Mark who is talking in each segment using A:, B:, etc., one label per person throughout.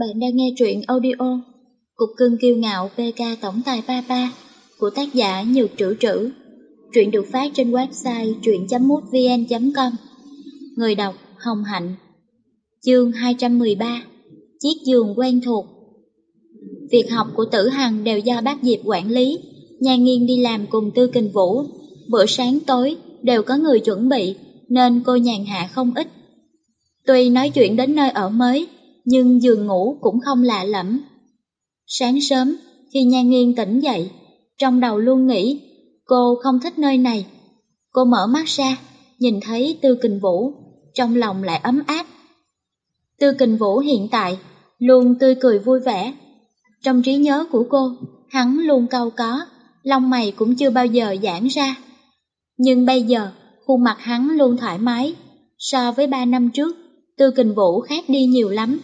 A: Bạn đang nghe truyện audio Cục cưng kiêu ngạo PK Tổng tài Papa của tác giả Nhược Trữ Trữ. Truyện được phát trên website truyện.mútvn.com Người đọc Hồng Hạnh. Chương 213 Chiếc giường quen thuộc. Việc học của Tử Hằng đều do bác Diệp quản lý. Nhà nghiên đi làm cùng Tư Kình Vũ. Bữa sáng tối đều có người chuẩn bị, Nên cô nhàn hạ không ít. Tuy nói chuyện đến nơi ở mới nhưng giường ngủ cũng không lạ lẫm. Sáng sớm, khi Nhan Nghiên tỉnh dậy, trong đầu luôn nghĩ cô không thích nơi này. Cô mở mắt ra, nhìn thấy Tư Kình Vũ, trong lòng lại ấm áp. Tư Kình Vũ hiện tại luôn tươi cười vui vẻ. Trong trí nhớ của cô, hắn luôn câu có, lông mày cũng chưa bao giờ giãn ra. Nhưng bây giờ, khuôn mặt hắn luôn thoải mái, so với ba năm trước, Tư Kình Vũ khác đi nhiều lắm.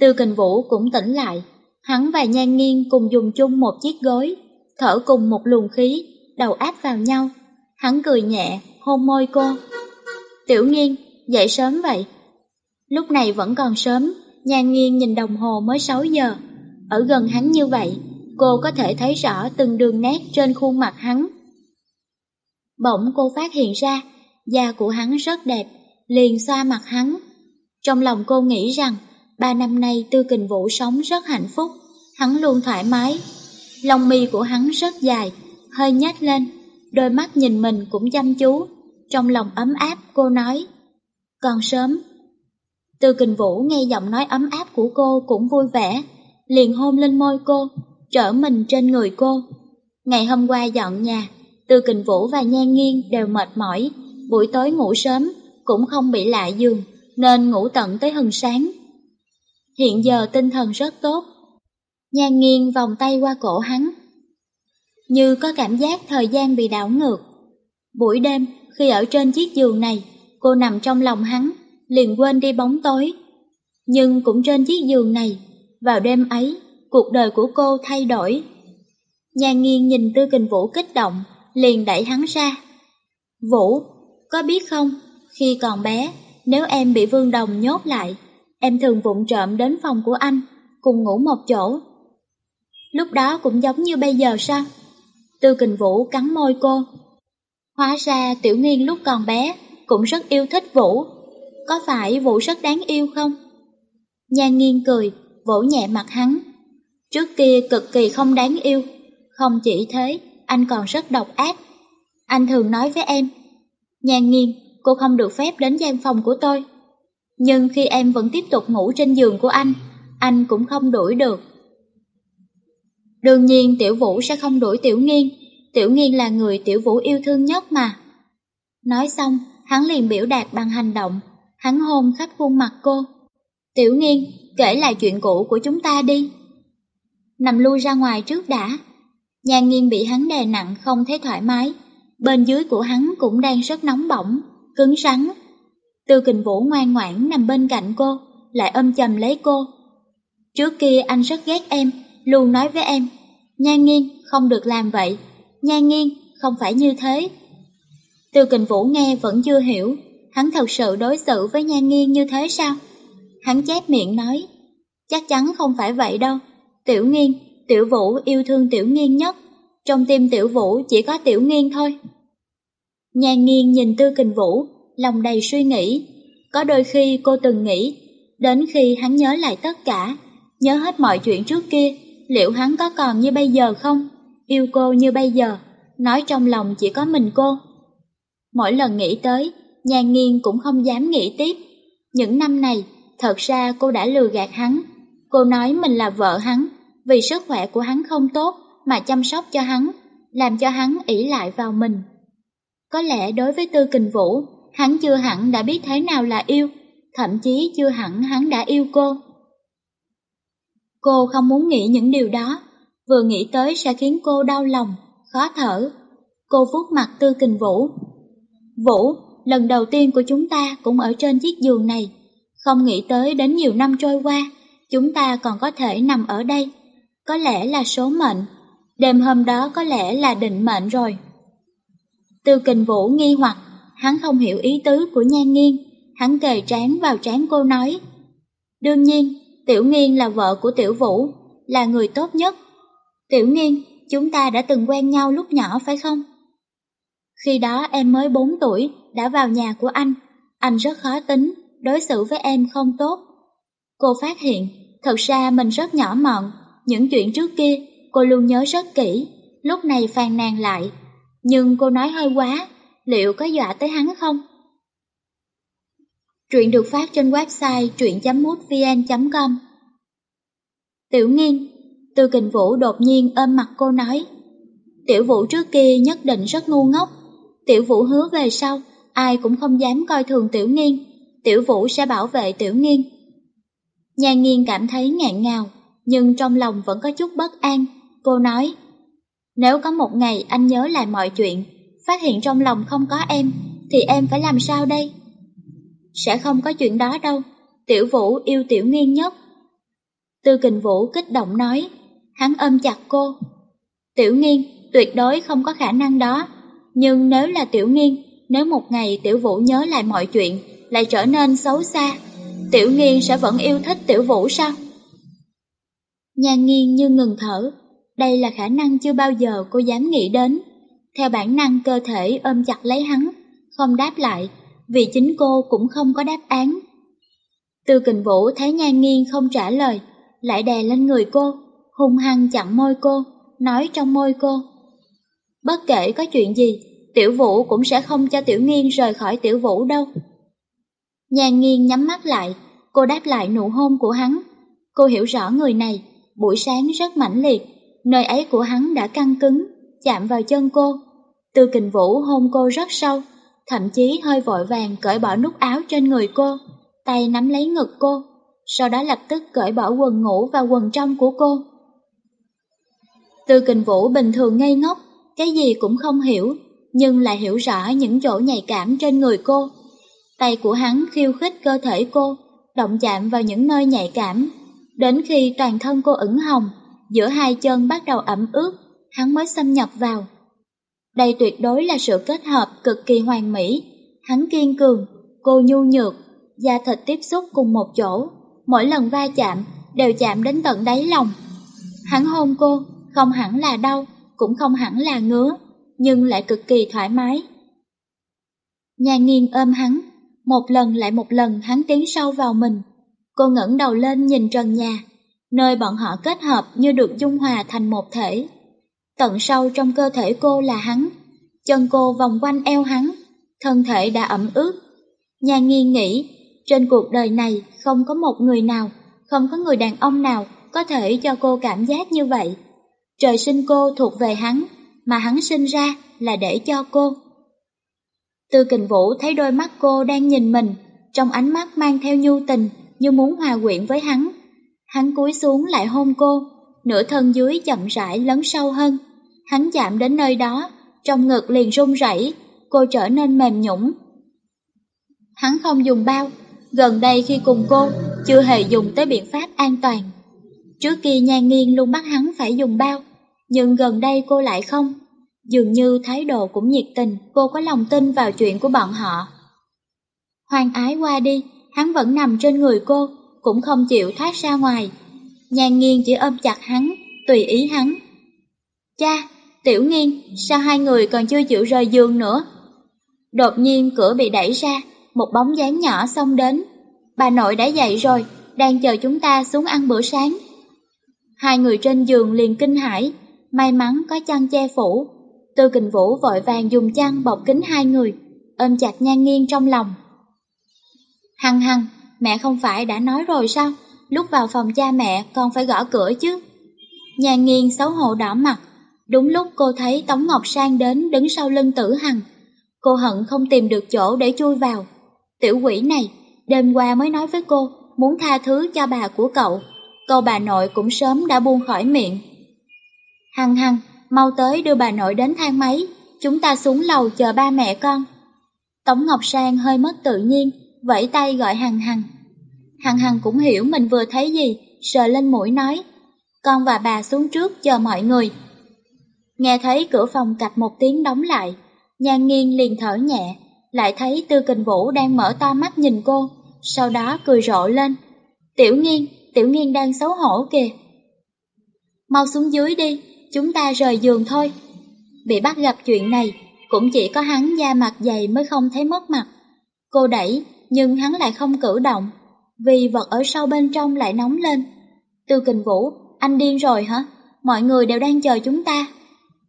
A: Tư Kình Vũ cũng tỉnh lại, hắn và Nhan Nghiên cùng dùng chung một chiếc gối, thở cùng một luồng khí, đầu áp vào nhau. Hắn cười nhẹ, hôn môi cô. Tiểu Nghiên, dậy sớm vậy. Lúc này vẫn còn sớm, Nhan Nghiên nhìn đồng hồ mới 6 giờ. Ở gần hắn như vậy, cô có thể thấy rõ từng đường nét trên khuôn mặt hắn. Bỗng cô phát hiện ra, da của hắn rất đẹp, liền xoa mặt hắn. Trong lòng cô nghĩ rằng, Ba năm nay Tư Kình Vũ sống rất hạnh phúc, hắn luôn thoải mái. Lông mi của hắn rất dài, hơi nhếch lên, đôi mắt nhìn mình cũng chăm chú. Trong lòng ấm áp cô nói, còn sớm. Tư Kình Vũ nghe giọng nói ấm áp của cô cũng vui vẻ, liền hôn lên môi cô, trở mình trên người cô. Ngày hôm qua dọn nhà, Tư Kình Vũ và Nhan Nghiên đều mệt mỏi, buổi tối ngủ sớm, cũng không bị lạ giường, nên ngủ tận tới hừng sáng hiện giờ tinh thần rất tốt. Nhan nghiêng vòng tay qua cổ hắn. Như có cảm giác thời gian bị đảo ngược. Buổi đêm, khi ở trên chiếc giường này, cô nằm trong lòng hắn, liền quên đi bóng tối. Nhưng cũng trên chiếc giường này, vào đêm ấy, cuộc đời của cô thay đổi. Nhan nghiêng nhìn Tư Kình Vũ kích động, liền đẩy hắn ra. Vũ, có biết không, khi còn bé, nếu em bị Vương Đồng nhốt lại, Em thường vụng trộm đến phòng của anh, cùng ngủ một chỗ. Lúc đó cũng giống như bây giờ sao? Tư kình Vũ cắn môi cô. Hóa ra Tiểu Nghiên lúc còn bé cũng rất yêu thích Vũ. Có phải Vũ rất đáng yêu không? Nhan Nghiên cười, vỗ nhẹ mặt hắn. Trước kia cực kỳ không đáng yêu. Không chỉ thế, anh còn rất độc ác. Anh thường nói với em, Nhan Nghiên, cô không được phép đến gian phòng của tôi. Nhưng khi em vẫn tiếp tục ngủ trên giường của anh, anh cũng không đuổi được. Đương nhiên Tiểu Vũ sẽ không đuổi Tiểu Nghiên, Tiểu Nghiên là người Tiểu Vũ yêu thương nhất mà. Nói xong, hắn liền biểu đạt bằng hành động, hắn hôn khắp khuôn mặt cô. Tiểu Nghiên, kể lại chuyện cũ của chúng ta đi. Nằm lui ra ngoài trước đã. Nhà Nghiên bị hắn đè nặng không thấy thoải mái, bên dưới của hắn cũng đang rất nóng bỏng, cứng rắn, Tư kình vũ ngoan ngoãn nằm bên cạnh cô, lại ôm chầm lấy cô. Trước kia anh rất ghét em, luôn nói với em, Nhan nghiêng, không được làm vậy, Nhan nghiêng, không phải như thế. Tư kình vũ nghe vẫn chưa hiểu, hắn thật sự đối xử với Nhan nghiêng như thế sao? Hắn chép miệng nói, chắc chắn không phải vậy đâu, tiểu nghiêng, tiểu vũ yêu thương tiểu nghiêng nhất, trong tim tiểu vũ chỉ có tiểu nghiêng thôi. Nhan nghiêng nhìn tư kình vũ, lòng đầy suy nghĩ. Có đôi khi cô từng nghĩ, đến khi hắn nhớ lại tất cả, nhớ hết mọi chuyện trước kia, liệu hắn có còn như bây giờ không? Yêu cô như bây giờ, nói trong lòng chỉ có mình cô. Mỗi lần nghĩ tới, nhàn nghiên cũng không dám nghĩ tiếp. Những năm này, thật ra cô đã lừa gạt hắn. Cô nói mình là vợ hắn, vì sức khỏe của hắn không tốt mà chăm sóc cho hắn, làm cho hắn ỷ lại vào mình. Có lẽ đối với Tư Kình Vũ, hắn chưa hẳn đã biết thế nào là yêu, thậm chí chưa hẳn hắn đã yêu cô. Cô không muốn nghĩ những điều đó, vừa nghĩ tới sẽ khiến cô đau lòng, khó thở. Cô vuốt mặt Tư Kình Vũ. Vũ, lần đầu tiên của chúng ta cũng ở trên chiếc giường này, không nghĩ tới đến nhiều năm trôi qua, chúng ta còn có thể nằm ở đây. Có lẽ là số mệnh, đêm hôm đó có lẽ là định mệnh rồi. Tư Kình Vũ nghi hoặc hắn không hiểu ý tứ của nhan nghiêng, hắn kề trán vào trán cô nói. Đương nhiên, Tiểu Nghiên là vợ của Tiểu Vũ, là người tốt nhất. Tiểu Nghiên, chúng ta đã từng quen nhau lúc nhỏ phải không? Khi đó em mới 4 tuổi, đã vào nhà của anh. Anh rất khó tính, đối xử với em không tốt. Cô phát hiện, thật ra mình rất nhỏ mọn, những chuyện trước kia cô luôn nhớ rất kỹ, lúc này phàn nàn lại. Nhưng cô nói hơi quá, liệu có dọa tới hắn không? Truyện được phát trên website truyện.mútvn.com Tiểu nghiên, Tư Kình Vũ đột nhiên ôm mặt cô nói Tiểu Vũ trước kia nhất định rất ngu ngốc. Tiểu Vũ hứa về sau, ai cũng không dám coi thường Tiểu Nghiên. Tiểu Vũ sẽ bảo vệ Tiểu Nghiên. Nhà nghiên cảm thấy ngạn ngào Nhưng trong lòng vẫn có chút bất an. Cô nói Nếu có một ngày anh nhớ lại mọi chuyện Phát hiện trong lòng không có em Thì em phải làm sao đây? Sẽ không có chuyện đó đâu, tiểu vũ yêu tiểu nghiên nhất. Tư kình vũ kích động nói, hắn ôm chặt cô. Tiểu nghiên, tuyệt đối không có khả năng đó. Nhưng nếu là tiểu nghiên, nếu một ngày tiểu vũ nhớ lại mọi chuyện, lại trở nên xấu xa, tiểu nghiên sẽ vẫn yêu thích tiểu vũ sao? Nhan nghiên như ngừng thở, đây là khả năng chưa bao giờ cô dám nghĩ đến. Theo bản năng cơ thể ôm chặt lấy hắn, không đáp lại, vì chính cô cũng không có đáp án. Tư kình vũ thấy nhan nghiêng không trả lời, lại đè lên người cô, hung hăng chặn môi cô, nói trong môi cô. Bất kể có chuyện gì, tiểu vũ cũng sẽ không cho tiểu nghiên rời khỏi tiểu vũ đâu. Nhan nghiêng nhắm mắt lại, cô đáp lại nụ hôn của hắn. Cô hiểu rõ người này, buổi sáng rất mãnh liệt, nơi ấy của hắn đã căng cứng, chạm vào chân cô. Tư kình vũ hôn cô rất sâu, thậm chí hơi vội vàng cởi bỏ nút áo trên người cô, tay nắm lấy ngực cô, sau đó lập tức cởi bỏ quần ngủ và quần trong của cô. Tư kình vũ bình thường ngây ngốc, cái gì cũng không hiểu, nhưng lại hiểu rõ những chỗ nhạy cảm trên người cô. Tay của hắn khiêu khích cơ thể cô, động chạm vào những nơi nhạy cảm, đến khi toàn thân cô ửng hồng, giữa hai chân bắt đầu ẩm ướt, hắn mới xâm nhập vào. Đây tuyệt đối là sự kết hợp cực kỳ hoàn mỹ. Hắn kiên cường, cô nhu nhược, da thịt tiếp xúc cùng một chỗ. Mỗi lần va chạm đều chạm đến tận đáy lòng. Hắn hôn cô, không hẳn là đau, cũng không hẳn là ngứa, nhưng lại cực kỳ thoải mái. Nhà nghiêng ôm hắn, một lần lại một lần hắn tiến sâu vào mình. Cô ngẩng đầu lên nhìn trần nhà, nơi bọn họ kết hợp như được dung hòa thành một thể. Tận sâu trong cơ thể cô là hắn, chân cô vòng quanh eo hắn, thân thể đã ẩm ướt. Nhà nghi nghĩ, trên cuộc đời này không có một người nào, không có người đàn ông nào có thể cho cô cảm giác như vậy. Trời sinh cô thuộc về hắn, mà hắn sinh ra là để cho cô. Tư kình vũ thấy đôi mắt cô đang nhìn mình, trong ánh mắt mang theo nhu tình như muốn hòa quyện với hắn. Hắn cúi xuống lại hôn cô, nửa thân dưới chậm rãi lấn sâu hơn. Hắn chạm đến nơi đó, trong ngực liền run rẩy, cô trở nên mềm nhũng. Hắn không dùng bao, gần đây khi cùng cô, chưa hề dùng tới biện pháp an toàn. Trước kia nhan nghiên luôn bắt hắn phải dùng bao, nhưng gần đây cô lại không. Dường như thái độ cũng nhiệt tình, cô có lòng tin vào chuyện của bọn họ. hoàng ái qua đi, hắn vẫn nằm trên người cô, cũng không chịu thoát ra ngoài. Nhan nghiêng chỉ ôm chặt hắn, tùy ý hắn. Cha, Tiểu nghiên, sao hai người còn chưa chịu rời giường nữa? Đột nhiên cửa bị đẩy ra, một bóng dáng nhỏ xông đến. Bà nội đã dậy rồi, đang chờ chúng ta xuống ăn bữa sáng. Hai người trên giường liền kinh hãi, may mắn có chăn che phủ. Tư kình vũ vội vàng dùng chăn bọc kính hai người, ôm chặt nhan nghiêng trong lòng. Hằng hằng, mẹ không phải đã nói rồi sao, lúc vào phòng cha mẹ còn phải gõ cửa chứ. Nhan nghiêng xấu hổ đỏ mặt, Đúng lúc cô thấy Tống Ngọc Sang đến đứng sau lưng tử hằng. Cô hận không tìm được chỗ để chui vào. Tiểu quỷ này, đêm qua mới nói với cô muốn tha thứ cho bà của cậu. Câu bà nội cũng sớm đã buông khỏi miệng. Hằng hằng, mau tới đưa bà nội đến thang máy, chúng ta xuống lầu chờ ba mẹ con. Tống Ngọc Sang hơi mất tự nhiên, vẫy tay gọi Hằng Hằng. Hằng Hằng cũng hiểu mình vừa thấy gì, sờ lên mũi nói. Con và bà xuống trước chờ mọi người, Nghe thấy cửa phòng cạch một tiếng đóng lại, nhan nghiêng liền thở nhẹ, lại thấy tư kình vũ đang mở to mắt nhìn cô, sau đó cười rộ lên. Tiểu nghiên, Tiểu Nghiên đang xấu hổ kìa. Mau xuống dưới đi, chúng ta rời giường thôi. Bị bắt gặp chuyện này, cũng chỉ có hắn da mặt dày mới không thấy mất mặt. Cô đẩy, nhưng hắn lại không cử động, vì vật ở sau bên trong lại nóng lên. Tư kình vũ, anh điên rồi hả? Mọi người đều đang chờ chúng ta.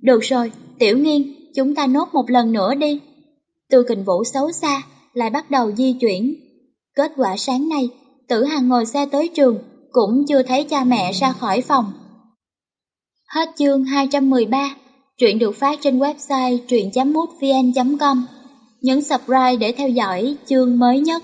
A: Được rồi, tiểu nghiên, chúng ta nốt một lần nữa đi. Tư kình vũ xấu xa, lại bắt đầu di chuyển. Kết quả sáng nay, tử hằng ngồi xe tới trường, cũng chưa thấy cha mẹ ra khỏi phòng. Hết chương 213, truyện được phát trên website truyện.mútvn.com. Nhấn subscribe để theo dõi chương mới nhất.